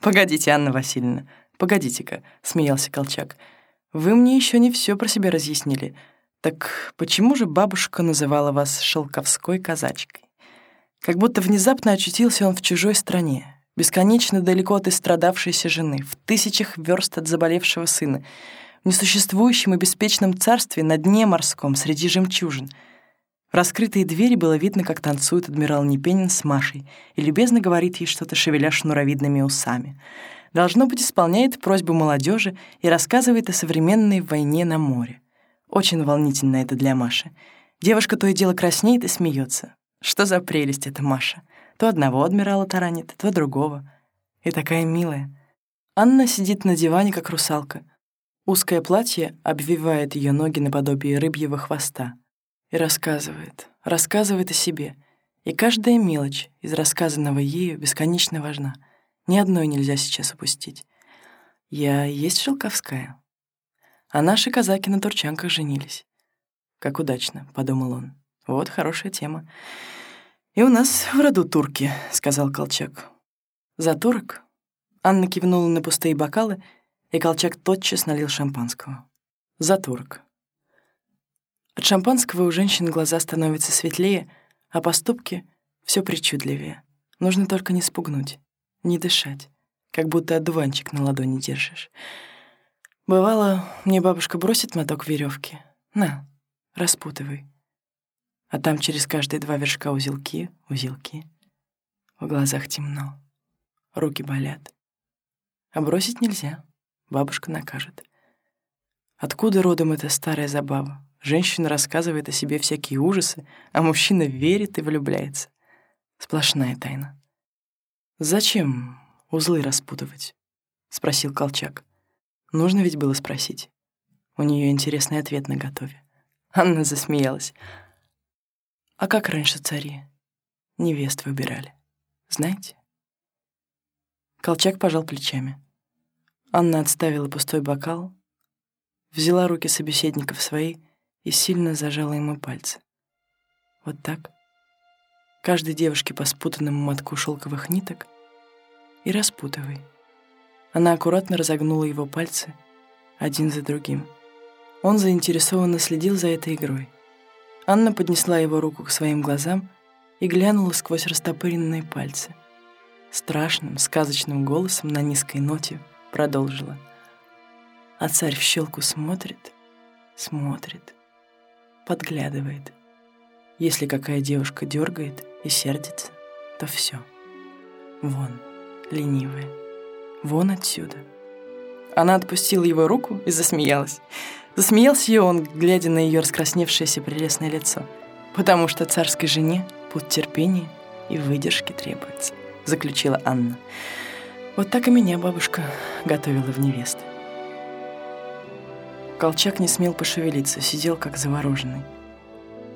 «Погодите, Анна Васильевна, погодите-ка», — смеялся Колчак. «Вы мне еще не все про себя разъяснили. Так почему же бабушка называла вас шелковской казачкой? Как будто внезапно очутился он в чужой стране, бесконечно далеко от истрадавшейся жены, в тысячах верст от заболевшего сына, в несуществующем и беспечном царстве на дне морском среди жемчужин. В раскрытые двери было видно, как танцует адмирал Непенин с Машей и любезно говорит ей что-то, шевеля шнуровидными усами. Должно быть, исполняет просьбу молодежи и рассказывает о современной войне на море. Очень волнительно это для Маши. Девушка то и дело краснеет и смеется. Что за прелесть эта Маша? То одного адмирала таранит, то другого. И такая милая. Анна сидит на диване, как русалка. Узкое платье обвивает ее ноги наподобие рыбьего хвоста. И рассказывает, рассказывает о себе. И каждая мелочь из рассказанного ею бесконечно важна. Ни одной нельзя сейчас упустить. Я есть Шелковская? А наши казаки на турчанках женились. Как удачно, — подумал он. Вот хорошая тема. И у нас в роду турки, — сказал Колчак. За турок? Анна кивнула на пустые бокалы, и Колчак тотчас налил шампанского. За турок. От шампанского у женщин глаза становятся светлее, а поступки — все причудливее. Нужно только не спугнуть, не дышать, как будто одуванчик на ладони держишь. Бывало, мне бабушка бросит моток веревки. На, распутывай. А там через каждые два вершка узелки, узелки. В глазах темно, руки болят. А бросить нельзя, бабушка накажет. Откуда родом эта старая забава? Женщина рассказывает о себе всякие ужасы, а мужчина верит и влюбляется. Сплошная тайна. «Зачем узлы распутывать?» — спросил Колчак. Нужно ведь было спросить. У нее интересный ответ на готове. Анна засмеялась. А как раньше цари? Невест выбирали. Знаете? Колчак пожал плечами. Анна отставила пустой бокал, взяла руки собеседника в свои и сильно зажала ему пальцы. Вот так. Каждой девушке по спутанному мотку шелковых ниток и распутывай. Она аккуратно разогнула его пальцы один за другим. Он заинтересованно следил за этой игрой. Анна поднесла его руку к своим глазам и глянула сквозь растопыренные пальцы. Страшным, сказочным голосом на низкой ноте продолжила. А царь в щелку смотрит, смотрит, подглядывает. Если какая девушка дергает и сердится, то все. Вон, ленивая. Вон отсюда. Она отпустила его руку и засмеялась. Засмеялся и он, глядя на ее раскрасневшееся прелестное лицо. «Потому что царской жене путь терпения и выдержки требуется», — заключила Анна. «Вот так и меня бабушка готовила в невесты». Колчак не смел пошевелиться, сидел как завороженный.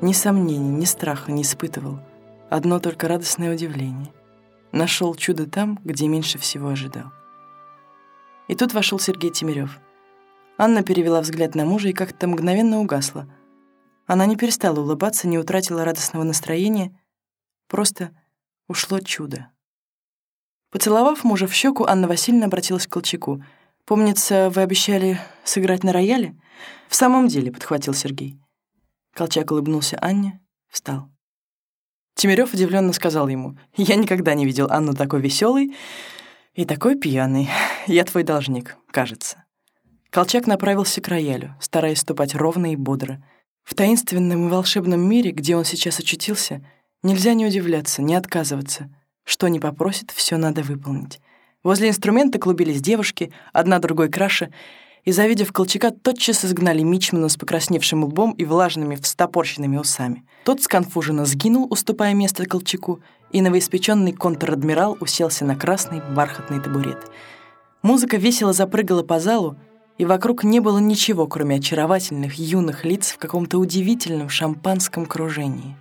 Ни сомнений, ни страха не испытывал. Одно только радостное удивление. Нашел чудо там, где меньше всего ожидал. И тут вошел Сергей Тимирев. Анна перевела взгляд на мужа и как-то мгновенно угасла. Она не перестала улыбаться, не утратила радостного настроения. Просто ушло чудо. Поцеловав мужа в щеку, Анна Васильевна обратилась к Колчаку. «Помнится, вы обещали сыграть на рояле?» «В самом деле», — подхватил Сергей. Колчак улыбнулся Анне, встал. Тимирёв удивленно сказал ему, «Я никогда не видел Анну такой веселой и такой пьяный. Я твой должник, кажется». Колчак направился к роялю, стараясь ступать ровно и бодро. В таинственном и волшебном мире, где он сейчас очутился, нельзя не удивляться, не отказываться. Что не попросит, все надо выполнить. Возле инструмента клубились девушки, одна другой краше, и, завидев Колчака, тотчас изгнали Мичмана с покрасневшим лбом и влажными встопорщенными усами. Тот сконфуженно сгинул, уступая место Колчаку, и новоиспеченный контр-адмирал уселся на красный бархатный табурет. Музыка весело запрыгала по залу, и вокруг не было ничего, кроме очаровательных юных лиц в каком-то удивительном шампанском кружении.